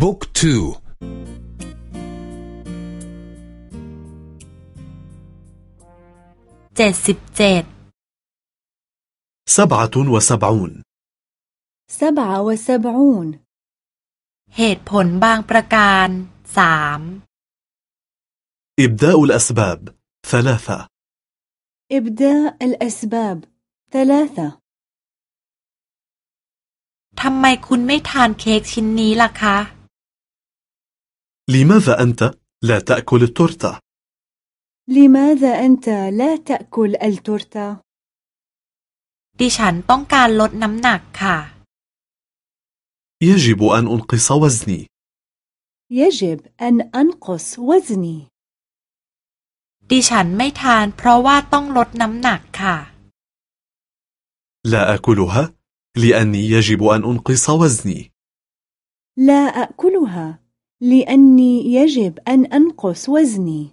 บุ๊กทูเจ็ดสิบเจ็ดสบะตุนสบบะวสบเหตุผลบางประการสามอิบดาอุลอสบาบสามะอิบดาอุลอสบาบสามทำไมคุณไม่ทานเค้กชิ้นนี้ล่ะคะ لماذا أنت لا تأكل التورتة؟ لماذا أنت لا تأكل التورتة؟ ดิฉันต้องการลดน้ำหนักค่ะ يجب أن أنقص وزني يجب أن أنقص وزني ดิฉันไม่ทานเพราะว่าต้องลดน้ำหนักค่ะ لا أكلها لأني يجب أن أنقص وزني لا أكلها لأني يجب أن أنقص وزني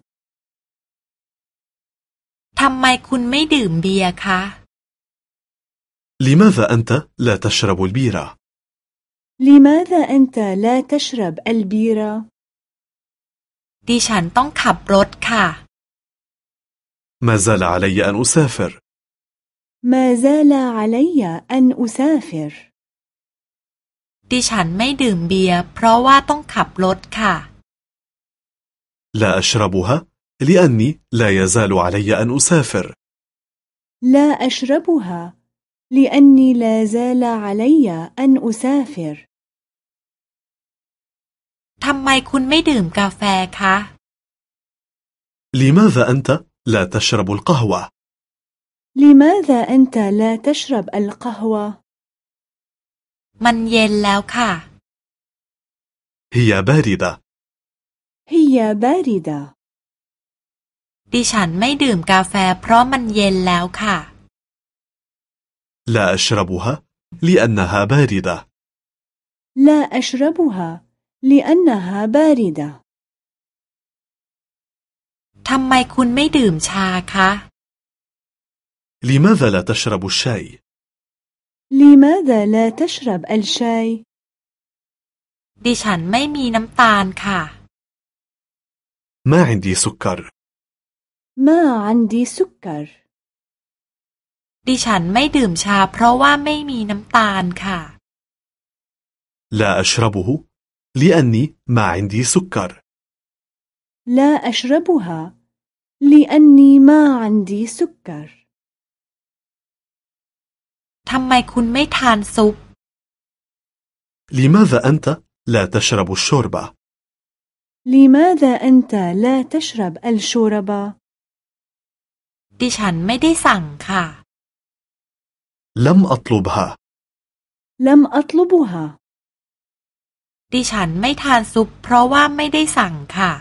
ทำไมคุณไม่ดื่มเบียร์คะ لماذا أنت لا تشرب البيرة؟ لماذا أنت لا تشرب البيرة؟ ดิฉันต้องขับรถค่ะ ما زال علي أن أسافر ما زال علي أن أسافر ดิฉันไม่ดื่มเบียร์เพราะว่าต้องขับรถค่ะ لا أشربها لأني لا يزال علي أن أسافر لا أشربها لأني لا زال علي أن أسافر ทำไมคุณไม่ดื่มกาแฟคะ لماذا أنت لا تشرب القهوة؟ لماذا أنت لا تشرب القهوة؟ มันเย็นแล้วค่ะ هي باردة هي باردة ดิฉันไม่ดื่มกาแฟเพราะมันเย็นแล้วค่ะ لا أشربها لأنها باردة لا أشربها لأنها باردة ทำไมคุณไม่ดื่มชาคะ لماذا لا تشرب الشاي؟ لماذا لا تشرب الشاي؟ ดิฉันไม่มีน้ำตาลค่ะ ما عندي سكر ما عندي سكر ดิฉันไม่ดื่มชาเพราะว่าไม่มีน้ำตาลค่ะ لا أشربه لأني ما عندي سكر لا أشربها لأني ما عندي سكر ทำไมคุณไม่ทานซุป لماذا أنت لا تشرب الشوربة؟ لماذا أنت لا تشرب الشوربة؟ ดิฉันไม่ได้สั่งค่ะ لم أطلبها لم أطلبها ดิฉันไม่ทานซุปเพราะว่าไม่ได้สั่งค่ะ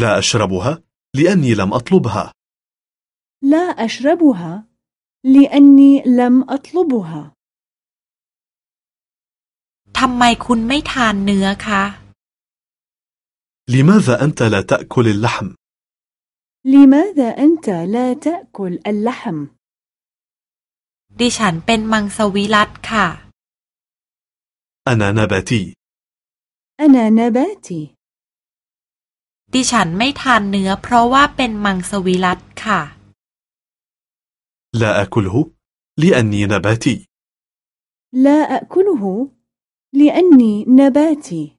لا أشربها لأني لم أطلبها لا أشربها لأني لم أطلبها ทำไมคุณไม่ทานเนื้อคะ لماذا أنت لا تأكل اللحم؟ لماذا أنت لا تأكل اللحم؟ ดิฉันเป็นมังสวิรัตค่ะ أنا نباتي أنا نباتي ดิฉันไม่ทานเนื้อเพราะว่าเป็นมังสวิรัตค่ะ لا أكله لأني نباتي. لا أكله لأني نباتي.